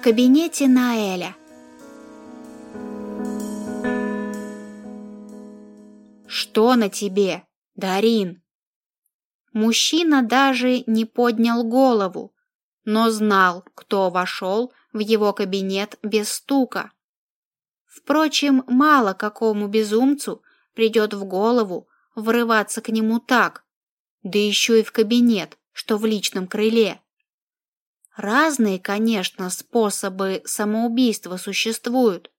В кабинете Наэля. Что на тебе, Дарин? Мужчина даже не поднял голову, но знал, кто вошел в его кабинет без стука. Впрочем, мало какому безумцу придет в голову врываться к нему так, да еще и в кабинет, что в личном крыле. Разные, конечно, способы самоубийства существуют,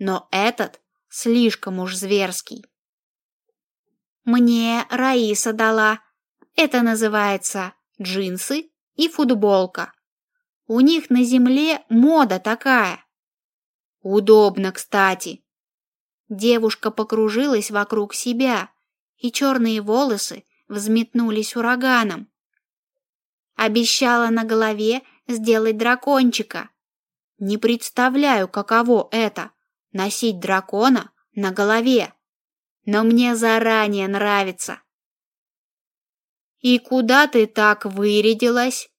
но этот слишком уж зверский. Мне Раиса дала. Это называется джинсы и футболка. У них на земле мода такая. Удобно, кстати. Девушка покружилась вокруг себя, и черные волосы взметнулись ураганом. Обещала на голове сделать дракончика. Не представляю, каково это — носить дракона на голове. Но мне заранее нравится. «И куда ты так вырядилась?»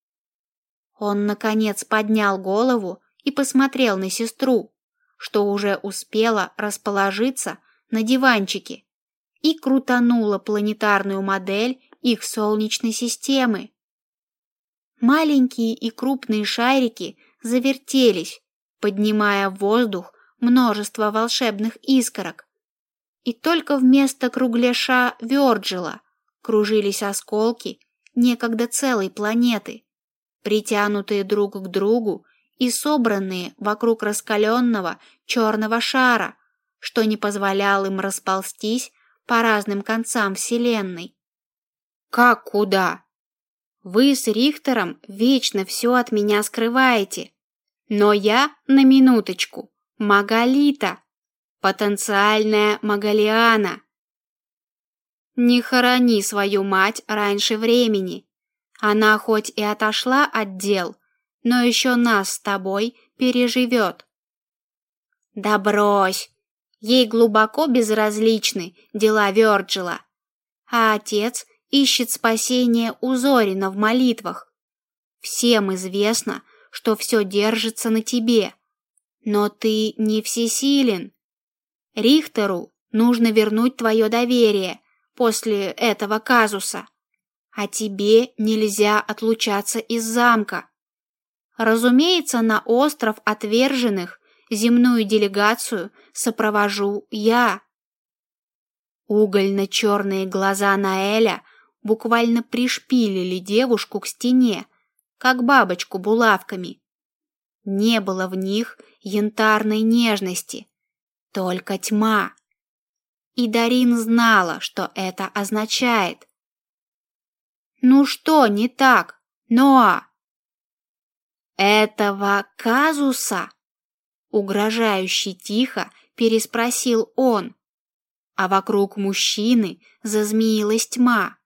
Он, наконец, поднял голову и посмотрел на сестру, что уже успела расположиться на диванчике и крутанула планетарную модель их Солнечной системы. Маленькие и крупные шарики завертелись, поднимая в воздух множество волшебных искорок. И только вместо кругляша Вёрджила кружились осколки некогда целой планеты, притянутые друг к другу и собранные вокруг раскаленного черного шара, что не позволял им расползтись по разным концам Вселенной. «Как куда?» Вы с Рихтером вечно все от меня скрываете. Но я, на минуточку, Магалита, потенциальная Магалиана. Не хорони свою мать раньше времени. Она хоть и отошла от дел, но еще нас с тобой переживет. Да! Ей глубоко безразличны дела Вёрджила, а отец ищет спасение у Зорина в молитвах. Всем известно, что все держится на тебе, но ты не всесилен. Рихтеру нужно вернуть твое доверие после этого казуса, а тебе нельзя отлучаться из замка. Разумеется, на остров отверженных земную делегацию сопровожу я. Угольно-черные глаза Наэля – буквально пришпилили девушку к стене, как бабочку булавками. Не было в них янтарной нежности, только тьма. И Дарин знала, что это означает. «Ну что не так, Ноа?» «Этого казуса?» Угрожающе тихо переспросил он, а вокруг мужчины зазмеилась тьма.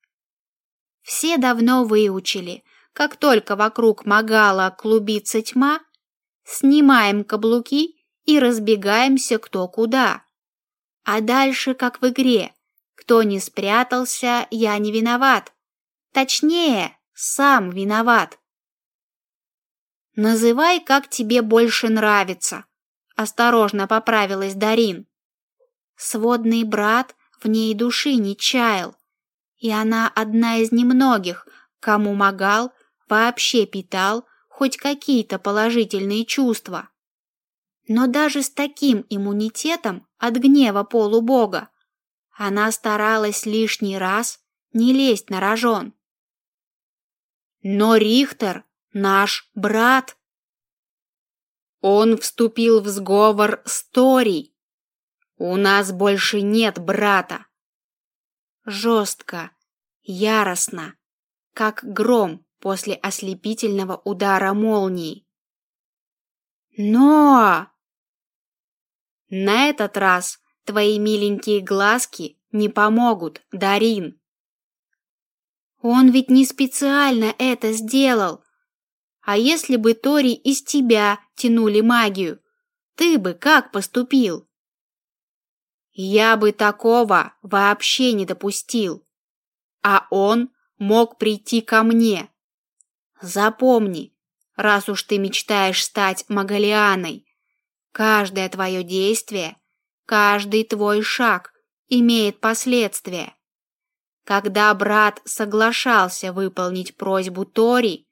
Все давно выучили, как только вокруг Магала клубится тьма, снимаем каблуки и разбегаемся кто куда. А дальше, как в игре, кто не спрятался, я не виноват. Точнее, сам виноват. Называй, как тебе больше нравится, осторожно поправилась Дарин. Сводный брат в ней души не чаял, и она одна из немногих, кому Магал вообще питал хоть какие-то положительные чувства. Но даже с таким иммунитетом от гнева полубога она старалась лишний раз не лезть на рожон. Но Рихтер наш брат. Он вступил в сговор с Тори. У нас больше нет брата жестко, яростно, как гром после ослепительного удара молнии. Но на этот раз твои миленькие глазки не помогут, Дарин. Он ведь не специально это сделал. А если бы Тори из тебя тянули магию, ты бы как поступил? Я бы такого вообще не допустил. А он мог прийти ко мне. Запомни, раз уж ты мечтаешь стать Магалианой. Каждое твое действие, каждый твой шаг имеет последствия. Когда брат соглашался выполнить просьбу Тори,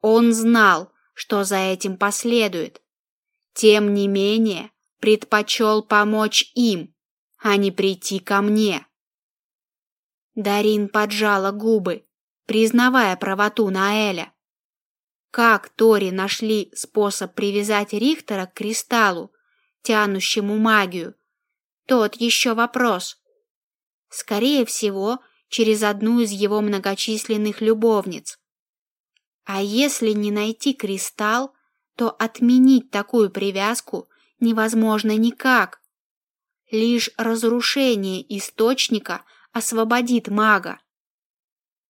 он знал, что за этим последует. Тем не менее, предпочел помочь им, а не прийти ко мне. Дарин поджала губы, признавая правоту Наэля. Как Тори нашли способ привязать Рихтера к кристаллу, тянущему магию, тот еще вопрос. Скорее всего, через одну из его многочисленных любовниц. А если не найти кристалл, то отменить такую привязку невозможно никак. Лишь разрушение источника освободит мага.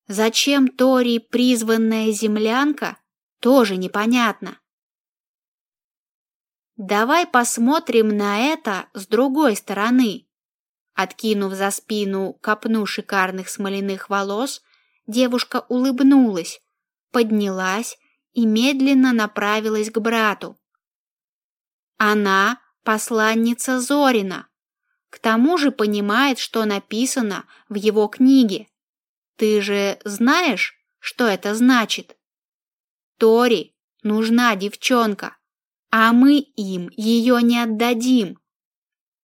Зачем Тори призванная землянка, тоже непонятно. Давай посмотрим на это с другой стороны. Откинув за спину копну шикарных смоляных волос, девушка улыбнулась, поднялась и медленно направилась к брату. Она посланница Зорина. К тому же понимает, что написано в его книге. Ты же знаешь, что это значит? Тори нужна девчонка, а мы им ее не отдадим.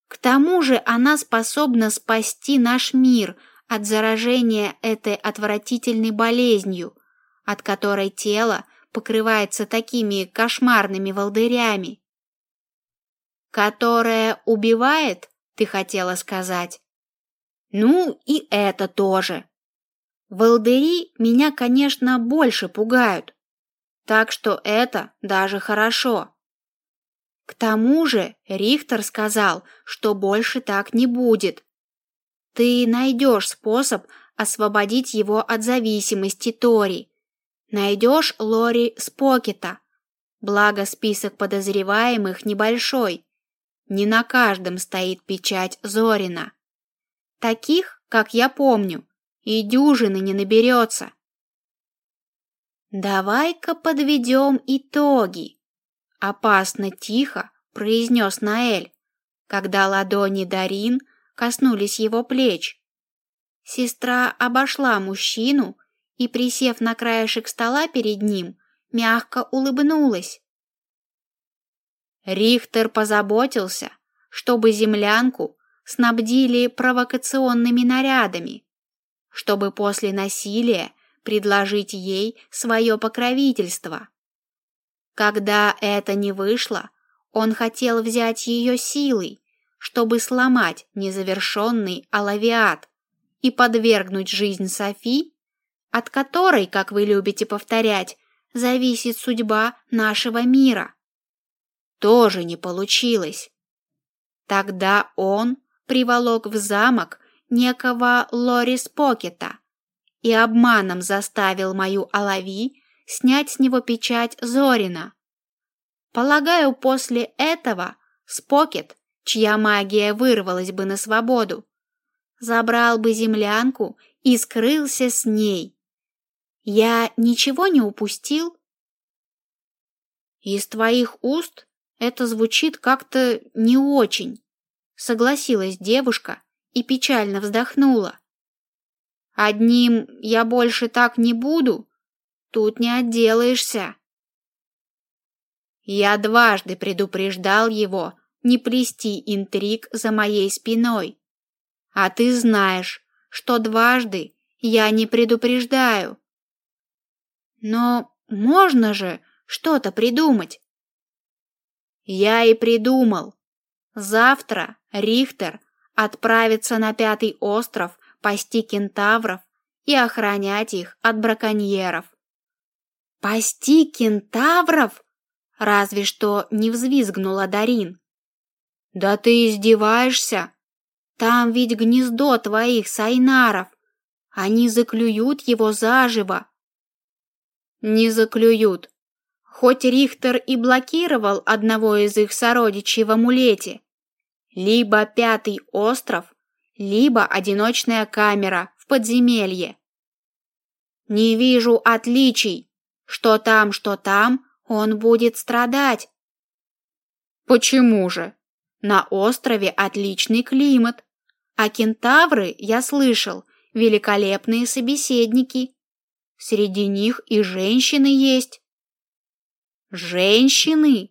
К тому же она способна спасти наш мир от заражения этой отвратительной болезнью, от которой тело покрывается такими кошмарными волдырями. Которая убивает, ты хотела сказать? Ну и это тоже. Волдыри меня, конечно, больше пугают, так что это даже хорошо. К тому же Рихтер сказал, что больше так не будет. Ты найдешь способ освободить его от зависимости Тори. Найдешь Лори Спокета. Благо список подозреваемых небольшой. Не на каждом стоит печать Зорина. Таких, как я помню, и дюжины не наберется. Давай-ка подведем итоги. Опасно тихо произнес Наэль, когда ладони Дарин коснулись его плеч. Сестра обошла мужчину и, присев на краешек стола перед ним, мягко улыбнулась. Рихтер позаботился, чтобы землянку снабдили провокационными нарядами, чтобы после насилия предложить ей свое покровительство. Когда это не вышло, он хотел взять ее силой, чтобы сломать незавершенный алавиат и подвергнуть жизнь Софи, от которой, как вы любите повторять, зависит судьба нашего мира. Тоже не получилось. Тогда он приволок в замок некого Лорис Покета и обманом заставил мою Алави снять с него печать Зорина. Полагаю, после этого Спокет, чья магия вырвалась бы на свободу, забрал бы землянку и скрылся с ней. Я ничего не упустил? Из твоих уст это звучит как-то не очень, согласилась девушка и печально вздохнула. Одним я больше так не буду, Тут не отделаешься. Я дважды предупреждал его не плести интриг за моей спиной. А ты знаешь, что дважды я не предупреждаю. Но можно же что-то придумать. Я и придумал. Завтра Рихтер отправится на пятый остров пасти кентавров и охранять их от браконьеров. Пасти кентавров? Разве что не взвизгнула Дарин. Да ты издеваешься? Там ведь гнездо твоих сайнаров. Они заклюют его заживо. Не заклюют. Хоть Рихтер и блокировал одного из их сородичей в амулете. Либо пятый остров, либо одиночная камера в подземелье. Не вижу отличий. Что там, что там, Он будет страдать. Почему же? На острове отличный климат. А кентавры, я слышал, великолепные собеседники. Среди них и женщины есть. Женщины?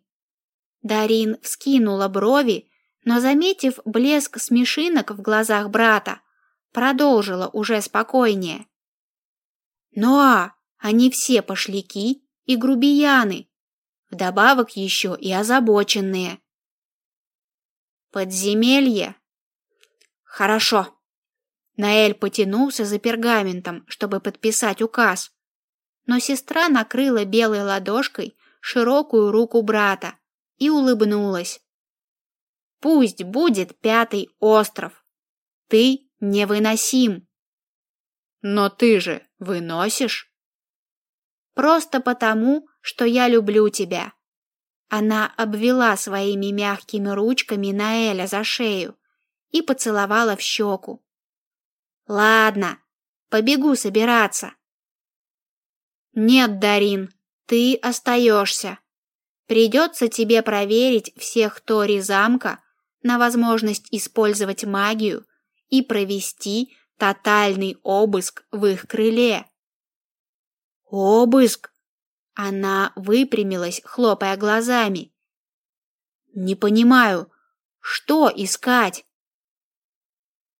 Дарин вскинула брови, но, заметив блеск смешинок в глазах брата, продолжила уже спокойнее. Ну а, они все пошляки и грубияны, вдобавок еще и озабоченные. Подземелье. Хорошо. Наэль потянулся за пергаментом, чтобы подписать указ, но сестра накрыла белой ладошкой широкую руку брата и улыбнулась. Пусть будет пятый остров. Ты невыносим. Но ты же выносишь? Просто потому, что я люблю тебя. Она обвела своими мягкими ручками Наэля за шею и поцеловала в щеку. Ладно, побегу собираться. Нет, Дарин, ты остаешься. Придется тебе проверить всех Тори замка на возможность использовать магию и провести тотальный обыск в их крыле. Обыск? Она выпрямилась, хлопая глазами. Не понимаю, что искать?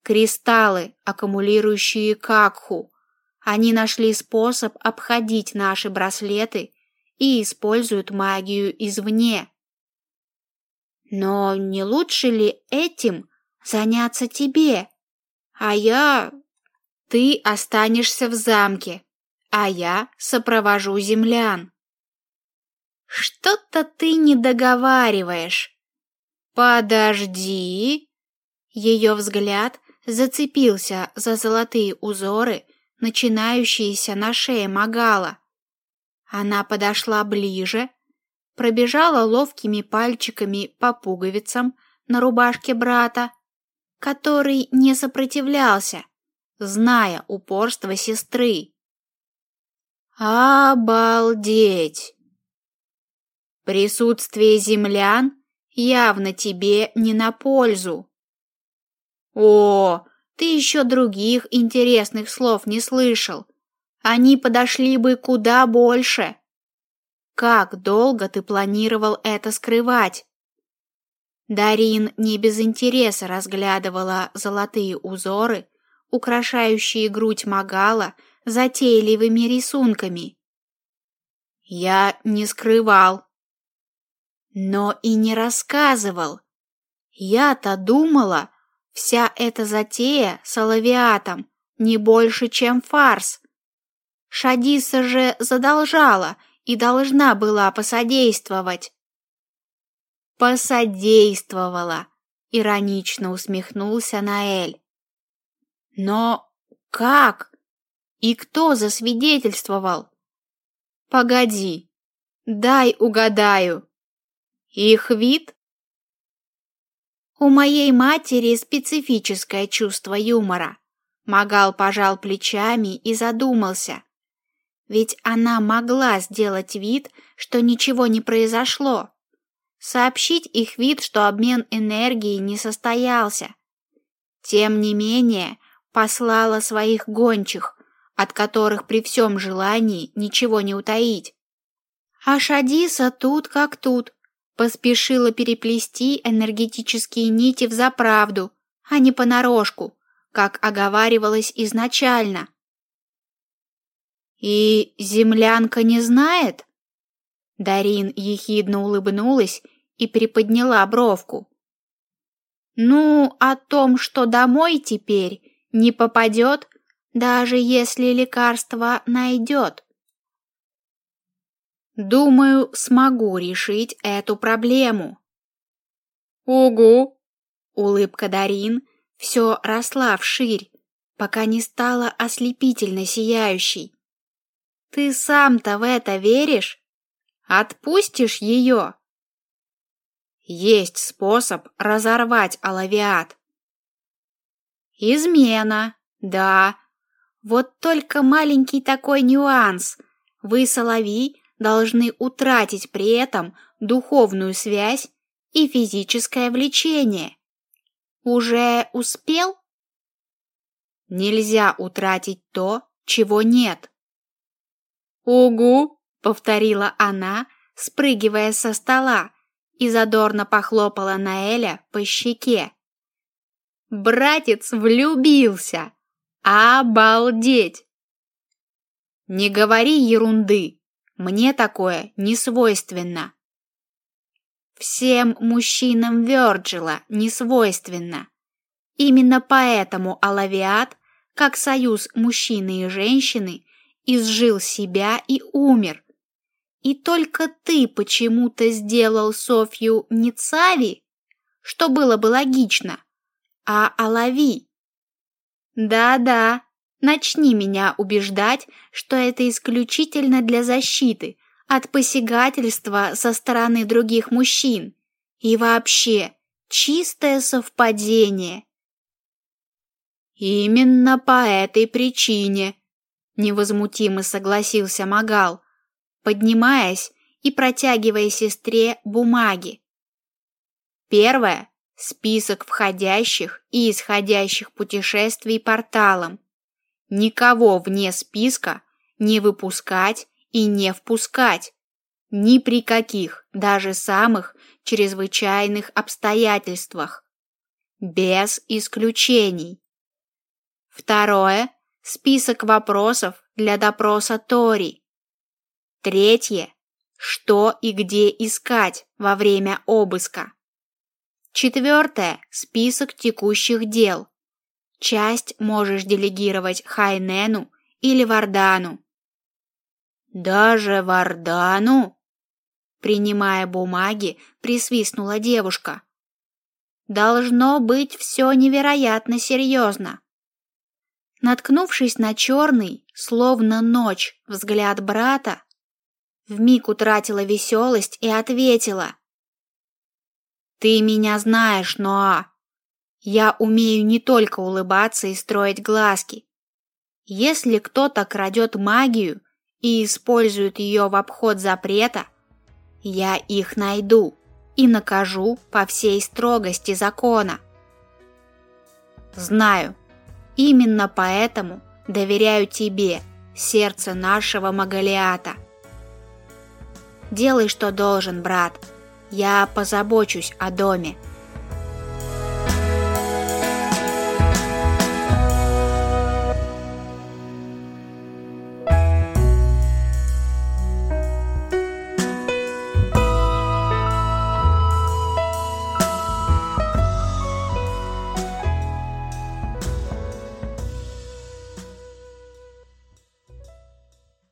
Кристаллы, аккумулирующие какху. Они нашли способ обходить наши браслеты и используют магию извне. Но не лучше ли этим заняться тебе? А я... Ты останешься в замке, а я сопровожу землян. Что-то ты не договариваешь. Подожди. Ее взгляд зацепился за золотые узоры, начинающиеся на шее Магала. Она подошла ближе, пробежала ловкими пальчиками по пуговицам на рубашке брата, который не сопротивлялся, зная упорство сестры. Обалдеть! Присутствие землян явно тебе не на пользу. О, ты еще других интересных слов не слышал. Они подошли бы куда больше. Как долго ты планировал это скрывать? Дарин не без интереса разглядывала золотые узоры, украшающие грудь Магала затейливыми рисунками. Я не скрывал, но и не рассказывал. Я-то думала, вся эта затея с Алавиатом не больше, чем фарс. Шадиса же задолжала и должна была посодействовать. Посодействовала, иронично усмехнулся Наэль. Но как? И кто засвидетельствовал? Погоди, дай угадаю. Их вид? У моей матери специфическое чувство юмора. Магал пожал плечами и задумался. Ведь она могла сделать вид, что ничего не произошло. Сообщить их вид, что обмен энергией не состоялся. Тем не менее, послала своих гончих, от которых при всем желании ничего не утаить. А Шадиса тут как тут, поспешила переплести энергетические нити в заправду, а не понарошку, как оговаривалось изначально. И землянка не знает? Дарин ехидно улыбнулась и приподняла бровку. Ну, о том, что домой теперь не попадет, даже если лекарство найдет. Думаю, смогу решить эту проблему. Угу. Улыбка Дарин все росла вширь, пока не стала ослепительно сияющей. Ты сам-то в это веришь? Отпустишь ее? Есть способ разорвать алавиат. Измена, да, вот только маленький такой нюанс. Вы, соловьи, должны утратить при этом духовную связь и физическое влечение. Уже успел? Нельзя утратить то, чего нет. «Угу!» — повторила она, спрыгивая со стола, и задорно похлопала Наэля по щеке. «Братец влюбился! Обалдеть!» «Не говори ерунды, мне такое не свойственно». Всем мужчинам Вёрджила не свойственно. Именно поэтому Алавиат, как союз мужчины и женщины, изжил себя и умер. И только ты почему-то сделал Софью не Цави, что было бы логично, а Алави. Да-да, начни меня убеждать, что это исключительно для защиты от посягательства со стороны других мужчин. И вообще, чистое совпадение. Именно по этой причине, невозмутимо согласился Магал, поднимаясь и протягивая сестре бумаги. Первое список входящих и исходящих путешествий порталом. Никого вне списка не выпускать и не впускать. Ни при каких, даже самых чрезвычайных обстоятельствах. Без исключений. Второе – список вопросов для допроса Тори. Третье – что и где искать во время обыска. Четвертое – список текущих дел. Часть можешь делегировать Хайнену или Вардану. Даже Вардану? Принимая бумаги, присвистнула девушка. Должно быть все невероятно серьезно. Наткнувшись на черный, словно ночь, взгляд брата, вмиг утратила веселость и ответила. «Ты меня знаешь, Ноа. Я умею не только улыбаться и строить глазки. Если кто-то крадет магию и использует ее в обход запрета, я их найду и накажу по всей строгости закона. Знаю, Именно поэтому доверяю тебе, сердце нашего Магалиата. Делай, что должен, брат. Я позабочусь о доме.